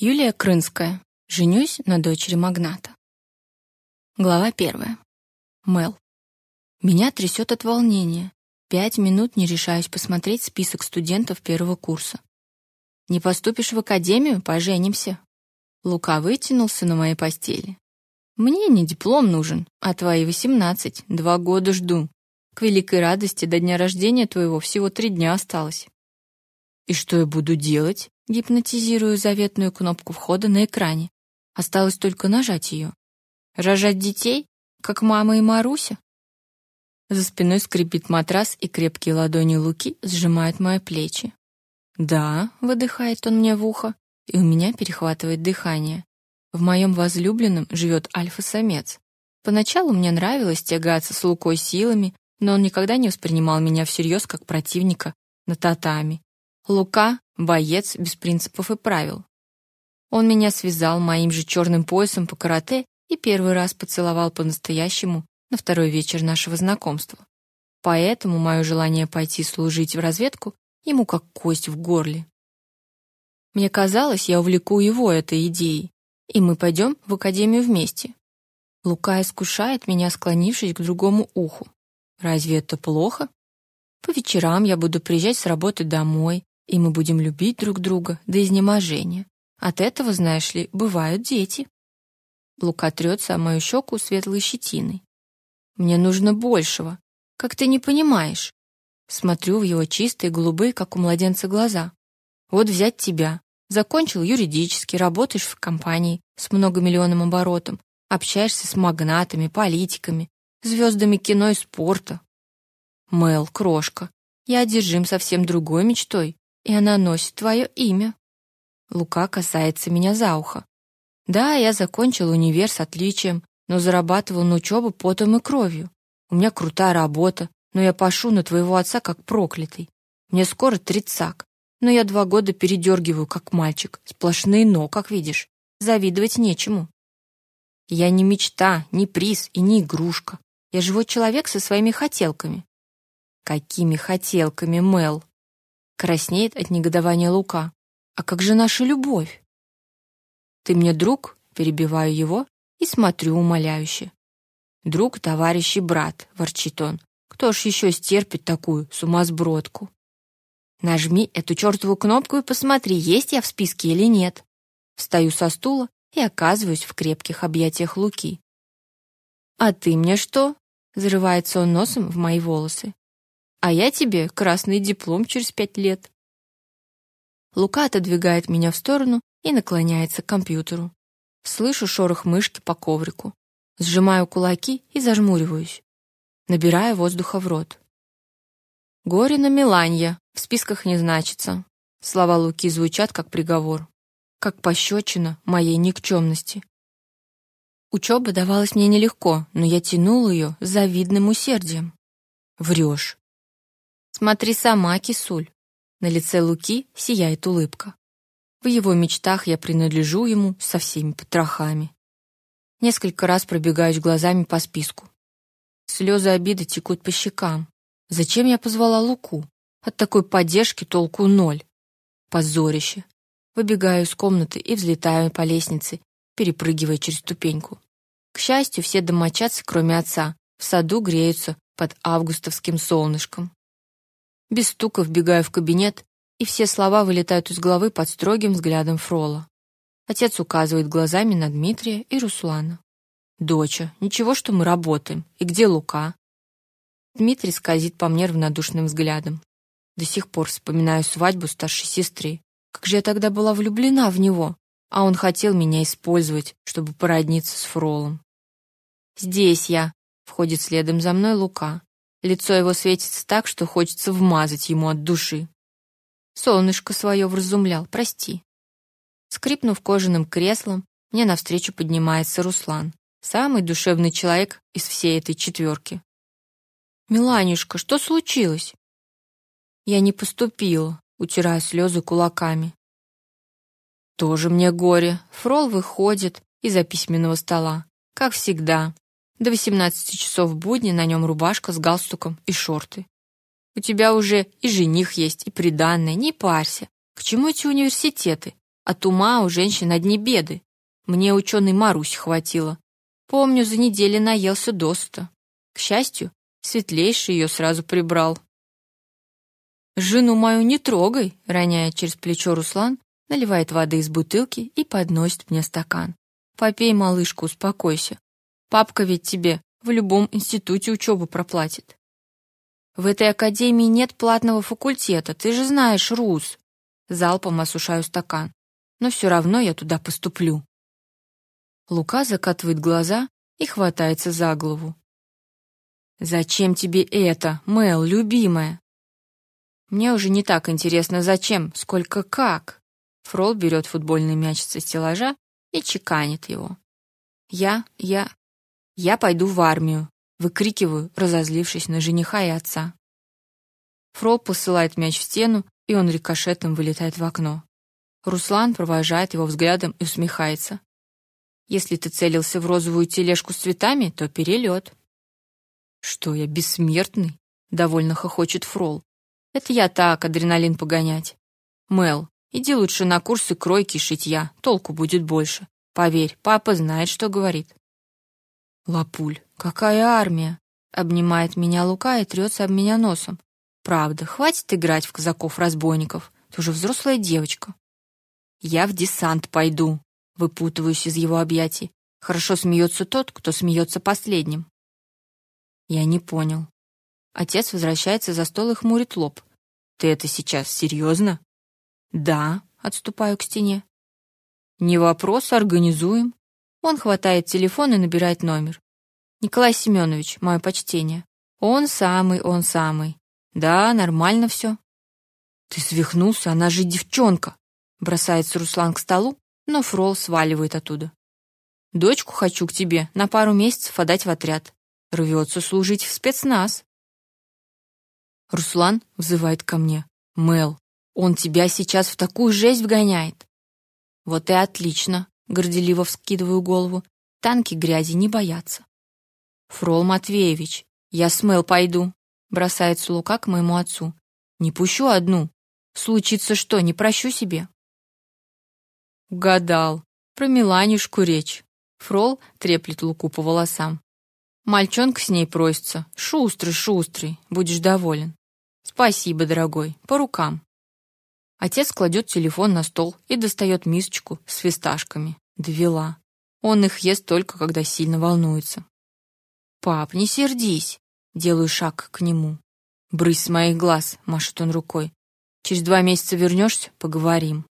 Юлия Крынская. Женюсь на дочери магната. Глава первая. Мел. Меня трясет от волнения. Пять минут не решаюсь посмотреть список студентов первого курса. Не поступишь в академию, поженимся. Лука вытянулся на моей постели. Мне не диплом нужен, а твои восемнадцать. Два года жду. К великой радости до дня рождения твоего всего три дня осталось. И что я буду делать? Гипнотизирую заветную кнопку входа на экране. Осталось только нажать ее. Рожать детей, как мама и Маруся. За спиной скрипит матрас, и крепкие ладони Луки сжимают мои плечи. Да, выдыхает он мне в ухо, и у меня перехватывает дыхание. В моем возлюбленном живет альфа-самец. Поначалу мне нравилось тягаться с Лукой силами, но он никогда не воспринимал меня всерьез как противника на татами. Лука боец без принципов и правил. Он меня связал моим же черным поясом по карате и первый раз поцеловал по-настоящему на второй вечер нашего знакомства. Поэтому мое желание пойти служить в разведку ему как кость в горле. Мне казалось, я увлеку его этой идеей, и мы пойдем в академию вместе. Лука искушает меня, склонившись к другому уху. Разве это плохо? По вечерам я буду приезжать с работы домой, и мы будем любить друг друга до изнеможения. От этого, знаешь ли, бывают дети. Лука трется о мою щеку светлой щетиной. Мне нужно большего. Как ты не понимаешь? Смотрю в его чистые голубые, как у младенца, глаза. Вот взять тебя. Закончил юридически, работаешь в компании с многомиллионным оборотом, общаешься с магнатами, политиками, звездами кино и спорта. Мэл, крошка, я одержим совсем другой мечтой, и она носит твое имя. Лука касается меня за ухо. Да, я закончил универ с отличием, но зарабатывал на учебу потом и кровью. У меня крутая работа, но я пашу на твоего отца как проклятый. Мне скоро тридцак, но я два года передергиваю, как мальчик. Сплошные «но», как видишь. Завидовать нечему. Я не мечта, не приз и не игрушка. Я живой человек со своими хотелками. Какими хотелками, Мел? Краснеет от негодования Лука. А как же наша любовь? Ты мне друг? Перебиваю его и смотрю умоляюще. Друг, товарищ и брат, ворчит он. Кто ж еще стерпит такую сумасбродку? Нажми эту чертову кнопку и посмотри, есть я в списке или нет. Встаю со стула и оказываюсь в крепких объятиях Луки. А ты мне что? Зарывается он носом в мои волосы а я тебе красный диплом через пять лет. Лука отодвигает меня в сторону и наклоняется к компьютеру. Слышу шорох мышки по коврику. Сжимаю кулаки и зажмуриваюсь. Набираю воздуха в рот. Горина Миланья в списках не значится. Слова Луки звучат как приговор, как пощечина моей никчемности. Учеба давалась мне нелегко, но я тянул ее с завидным усердием. Врешь. Смотри сама, кисуль. На лице Луки сияет улыбка. В его мечтах я принадлежу ему со всеми потрохами. Несколько раз пробегаюсь глазами по списку. Слезы обиды текут по щекам. Зачем я позвала Луку? От такой поддержки толку ноль. Позорище. Выбегаю из комнаты и взлетаю по лестнице, перепрыгивая через ступеньку. К счастью, все домочадцы, кроме отца, в саду греются под августовским солнышком. Без стука вбегаю в кабинет, и все слова вылетают из головы под строгим взглядом Фрола. Отец указывает глазами на Дмитрия и Руслана. «Доча, ничего, что мы работаем. И где Лука?» Дмитрий скользит по мне равнодушным взглядом. До сих пор вспоминаю свадьбу старшей сестры. Как же я тогда была влюблена в него, а он хотел меня использовать, чтобы породниться с Фролом. «Здесь я», — входит следом за мной Лука. Лицо его светится так, что хочется вмазать ему от души. Солнышко свое вразумлял, прости. Скрипнув кожаным креслом, мне навстречу поднимается Руслан, самый душевный человек из всей этой четверки. «Миланюшка, что случилось?» Я не поступила, утирая слезы кулаками. Тоже мне горе. Фрол выходит из-за письменного стола, как всегда, до 18 часов в будни на нем рубашка с галстуком и шорты. У тебя уже и жених есть, и приданное, не парься. К чему эти университеты? От ума у женщин одни беды. Мне ученый Марусь хватило. Помню, за неделю наелся досыта. К счастью, светлейший ее сразу прибрал. «Жену мою не трогай», — роняет через плечо Руслан, наливает воды из бутылки и подносит мне стакан. «Попей, малышка, успокойся. Папка ведь тебе в любом институте учебу проплатит». «В этой академии нет платного факультета, ты же знаешь, Рус». Залпом осушаю стакан. «Но все равно я туда поступлю». Лука закатывает глаза и хватается за голову. «Зачем тебе это, Мэл, любимая?» Мне уже не так интересно, зачем, сколько как. Фрол берет футбольный мяч со стеллажа и чеканит его. Я, я, я пойду в армию, выкрикиваю, разозлившись на жениха и отца. Фрол посылает мяч в стену, и он рикошетом вылетает в окно. Руслан провожает его взглядом и усмехается. Если ты целился в розовую тележку с цветами, то перелет. Что я бессмертный? довольно хохочет Фрол. Это я так, адреналин погонять. Мел, иди лучше на курсы кройки и шитья, толку будет больше. Поверь, папа знает, что говорит. Лапуль, какая армия? Обнимает меня Лука и трется об меня носом. Правда, хватит играть в казаков-разбойников. Ты уже взрослая девочка. Я в десант пойду, выпутываюсь из его объятий. Хорошо смеется тот, кто смеется последним. Я не понял. Отец возвращается за стол и хмурит лоб. Ты это сейчас серьезно? Да, отступаю к стене. Не вопрос, организуем. Он хватает телефон и набирает номер. Николай Семенович, мое почтение. Он самый, он самый. Да, нормально все. Ты свихнулся, она же девчонка. Бросается Руслан к столу, но Фрол сваливает оттуда. Дочку хочу к тебе на пару месяцев отдать в отряд. Рвется служить в спецназ. Руслан взывает ко мне. «Мел, он тебя сейчас в такую жесть вгоняет!» «Вот и отлично!» — горделиво вскидываю голову. «Танки грязи не боятся». «Фрол Матвеевич, я с Мел пойду», — бросается Лука к моему отцу. «Не пущу одну. Случится что, не прощу себе». Угадал. Про Миланюшку речь. Фрол треплет Луку по волосам. Мальчонка с ней просится. Шустрый, шустрый, будешь доволен. Спасибо, дорогой, по рукам. Отец кладет телефон на стол и достает мисочку с фисташками. Довела. Он их ест только, когда сильно волнуется. Пап, не сердись. Делаю шаг к нему. Брысь с моих глаз, машет он рукой. Через два месяца вернешься, поговорим.